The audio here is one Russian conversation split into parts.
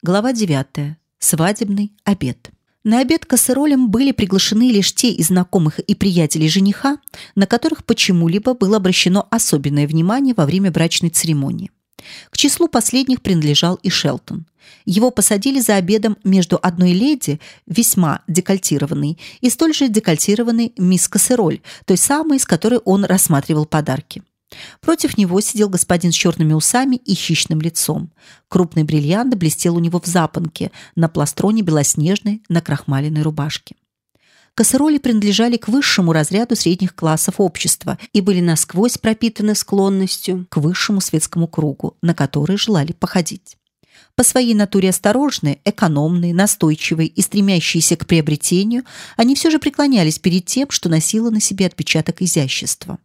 Глава 9. Свадебный обед. На обед к были приглашены лишь те из знакомых и приятелей жениха, на которых почему-либо было обращено особенное внимание во время брачной церемонии. К числу последних принадлежал и Шелтон. Его посадили за обедом между одной леди, весьма декольтированной, и столь же декольтированной мисс Кассероль, той самой, с которой он рассматривал подарки. Против него сидел господин с черными усами и хищным лицом. Крупный бриллиант блестел у него в запонке, на пластроне белоснежной, на крахмаленной рубашке. Кассероли принадлежали к высшему разряду средних классов общества и были насквозь пропитаны склонностью к высшему светскому кругу, на который желали походить. По своей натуре осторожные, экономные, настойчивые и стремящиеся к приобретению, они все же преклонялись перед тем, что носило на себе отпечаток изящества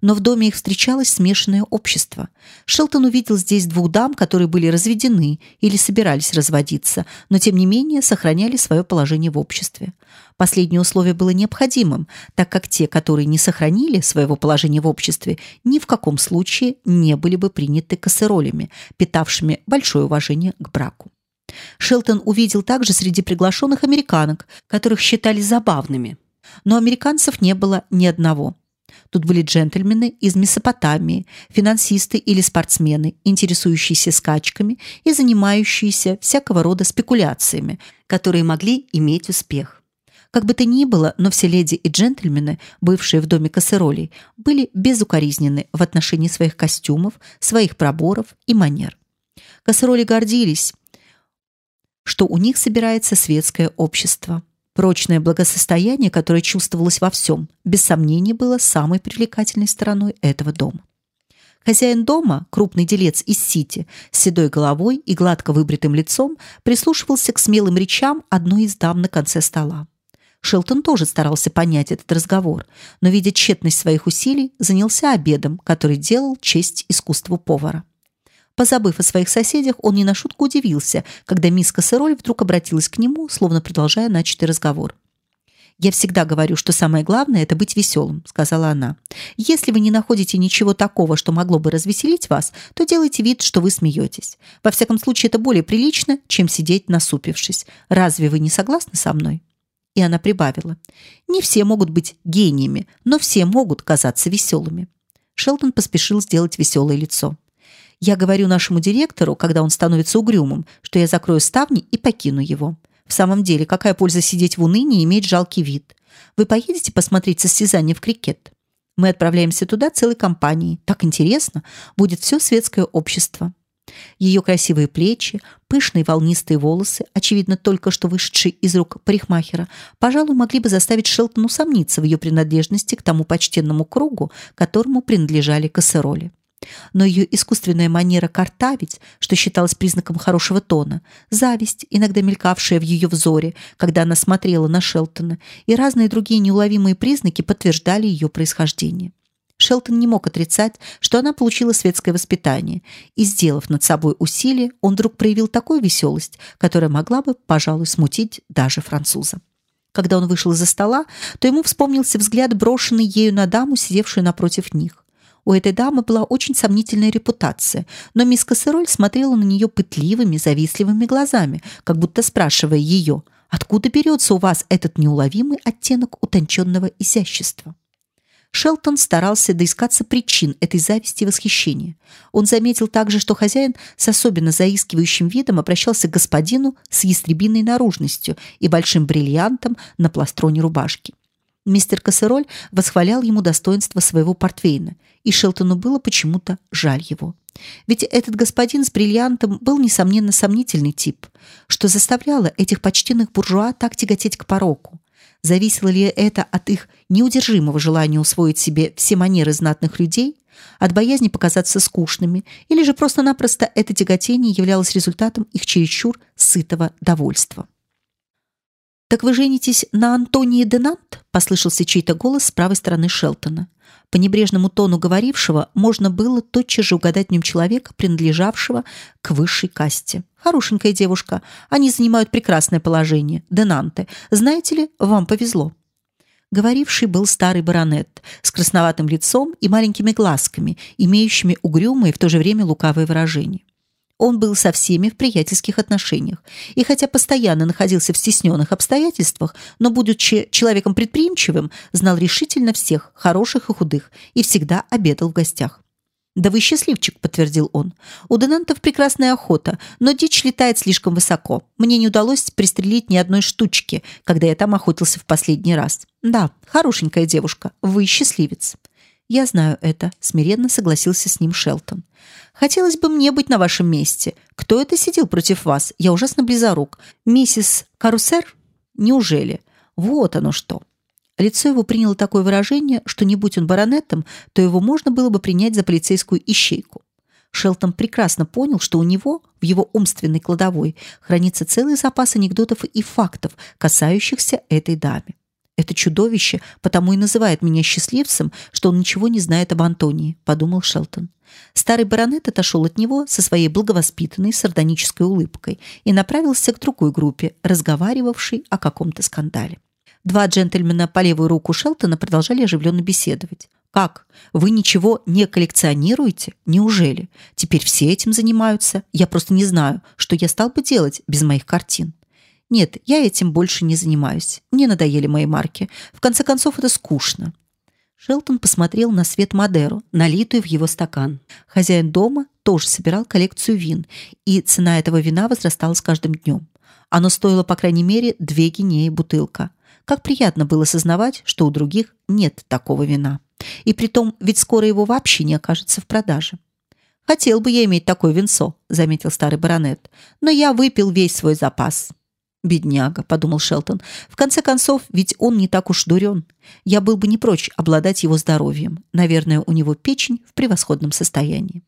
но в доме их встречалось смешанное общество. Шелтон увидел здесь двух дам, которые были разведены или собирались разводиться, но тем не менее сохраняли свое положение в обществе. Последнее условие было необходимым, так как те, которые не сохранили своего положения в обществе, ни в каком случае не были бы приняты кассеролями, питавшими большое уважение к браку. Шелтон увидел также среди приглашенных американок, которых считали забавными. Но американцев не было ни одного. Тут были джентльмены из Месопотамии, финансисты или спортсмены, интересующиеся скачками и занимающиеся всякого рода спекуляциями, которые могли иметь успех. Как бы то ни было, но все леди и джентльмены, бывшие в доме кассеролей, были безукоризненны в отношении своих костюмов, своих проборов и манер. Кассероли гордились, что у них собирается светское общество. Прочное благосостояние, которое чувствовалось во всем, без сомнения было самой привлекательной стороной этого дома. Хозяин дома, крупный делец из Сити, с седой головой и гладко выбритым лицом, прислушивался к смелым речам одной из дам на конце стола. Шелтон тоже старался понять этот разговор, но, видя тщетность своих усилий, занялся обедом, который делал честь искусству повара. Позабыв о своих соседях, он не на шутку удивился, когда мисс Кассероль вдруг обратилась к нему, словно продолжая начатый разговор. «Я всегда говорю, что самое главное – это быть веселым», – сказала она. «Если вы не находите ничего такого, что могло бы развеселить вас, то делайте вид, что вы смеетесь. Во всяком случае, это более прилично, чем сидеть насупившись. Разве вы не согласны со мной?» И она прибавила. «Не все могут быть гениями, но все могут казаться веселыми». Шелдон поспешил сделать веселое лицо. Я говорю нашему директору, когда он становится угрюмым, что я закрою ставни и покину его. В самом деле, какая польза сидеть в унынии и иметь жалкий вид? Вы поедете посмотреть состязание в крикет? Мы отправляемся туда целой компанией. Так интересно. Будет все светское общество. Ее красивые плечи, пышные волнистые волосы, очевидно, только что вышедшие из рук парикмахера, пожалуй, могли бы заставить Шелтон усомниться в ее принадлежности к тому почтенному кругу, которому принадлежали кассероли но ее искусственная манера картавить, что считалось признаком хорошего тона, зависть, иногда мелькавшая в ее взоре, когда она смотрела на Шелтона, и разные другие неуловимые признаки подтверждали ее происхождение. Шелтон не мог отрицать, что она получила светское воспитание, и, сделав над собой усилие, он вдруг проявил такую веселость, которая могла бы, пожалуй, смутить даже француза. Когда он вышел из-за стола, то ему вспомнился взгляд, брошенный ею на даму, сидевшую напротив них. У этой дамы была очень сомнительная репутация, но мисс Кассероль смотрела на нее пытливыми, завистливыми глазами, как будто спрашивая ее, откуда берется у вас этот неуловимый оттенок утонченного изящества. Шелтон старался доискаться причин этой зависти и восхищения. Он заметил также, что хозяин с особенно заискивающим видом обращался к господину с ястребиной наружностью и большим бриллиантом на пластроне рубашки. Мистер Кассероль восхвалял ему достоинство своего портвейна, и Шелтону было почему-то жаль его. Ведь этот господин с бриллиантом был несомненно сомнительный тип, что заставляло этих почтенных буржуа так тяготеть к пороку. Зависело ли это от их неудержимого желания усвоить себе все манеры знатных людей, от боязни показаться скучными, или же просто-напросто это тяготение являлось результатом их чересчур сытого довольства? «Так вы женитесь на Антонии Денант?» – послышался чей-то голос с правой стороны Шелтона. По небрежному тону говорившего можно было тотчас же угадать в нем человека, принадлежавшего к высшей касте. «Хорошенькая девушка. Они занимают прекрасное положение. Денанты. Знаете ли, вам повезло». Говоривший был старый баронет с красноватым лицом и маленькими глазками, имеющими угрюмое и в то же время лукавое выражение. Он был со всеми в приятельских отношениях. И хотя постоянно находился в стесненных обстоятельствах, но, будучи человеком предприимчивым, знал решительно всех, хороших и худых, и всегда обедал в гостях. «Да вы счастливчик», — подтвердил он. «У Денантов прекрасная охота, но дичь летает слишком высоко. Мне не удалось пристрелить ни одной штучки, когда я там охотился в последний раз. Да, хорошенькая девушка, вы счастливец». «Я знаю это», — смиренно согласился с ним Шелтон. «Хотелось бы мне быть на вашем месте. Кто это сидел против вас? Я ужасно близорук. Миссис Карусер? Неужели? Вот оно что». Лицо его приняло такое выражение, что не будь он баронетом, то его можно было бы принять за полицейскую ищейку. Шелтон прекрасно понял, что у него в его умственной кладовой хранится целый запас анекдотов и фактов, касающихся этой даме. Это чудовище потому и называет меня счастливцем, что он ничего не знает об Антонии, подумал Шелтон. Старый баронет отошел от него со своей благовоспитанной сардонической улыбкой и направился к другой группе, разговаривавшей о каком-то скандале. Два джентльмена по левую руку Шелтона продолжали оживленно беседовать. Как? Вы ничего не коллекционируете? Неужели? Теперь все этим занимаются? Я просто не знаю, что я стал бы делать без моих картин. Нет, я этим больше не занимаюсь. Мне надоели мои марки. В конце концов, это скучно. Шелтон посмотрел на свет Мадеру, налитую в его стакан. Хозяин дома тоже собирал коллекцию вин, и цена этого вина возрастала с каждым днем. Оно стоило, по крайней мере, две гинеи бутылка. Как приятно было сознавать, что у других нет такого вина. И притом, ведь скоро его вообще не окажется в продаже. Хотел бы я иметь такое винцо, заметил старый баронет, но я выпил весь свой запас. Бедняга, подумал Шелтон. В конце концов, ведь он не так уж дурен. Я был бы не прочь обладать его здоровьем. Наверное, у него печень в превосходном состоянии.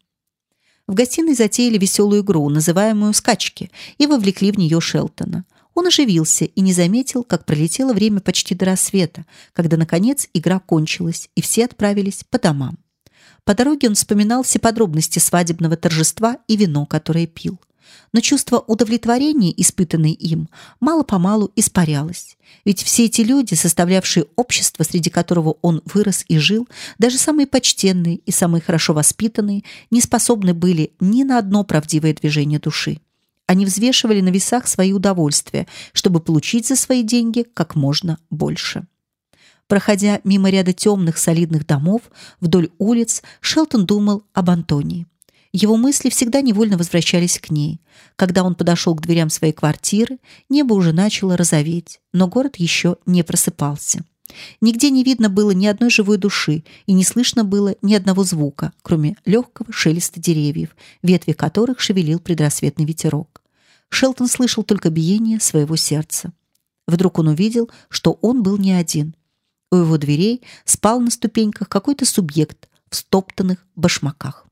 В гостиной затеяли веселую игру, называемую скачки, и вовлекли в нее Шелтона. Он оживился и не заметил, как пролетело время почти до рассвета, когда наконец игра кончилась и все отправились по домам. По дороге он вспоминал все подробности свадебного торжества и вино, которое пил но чувство удовлетворения, испытанное им, мало-помалу испарялось. Ведь все эти люди, составлявшие общество, среди которого он вырос и жил, даже самые почтенные и самые хорошо воспитанные, не способны были ни на одно правдивое движение души. Они взвешивали на весах свои удовольствия, чтобы получить за свои деньги как можно больше. Проходя мимо ряда темных солидных домов вдоль улиц, Шелтон думал об Антонии. Его мысли всегда невольно возвращались к ней. Когда он подошел к дверям своей квартиры, небо уже начало розоветь, но город еще не просыпался. Нигде не видно было ни одной живой души, и не слышно было ни одного звука, кроме легкого шелеста деревьев, ветви которых шевелил предрассветный ветерок. Шелтон слышал только биение своего сердца. Вдруг он увидел, что он был не один. У его дверей спал на ступеньках какой-то субъект в стоптанных башмаках.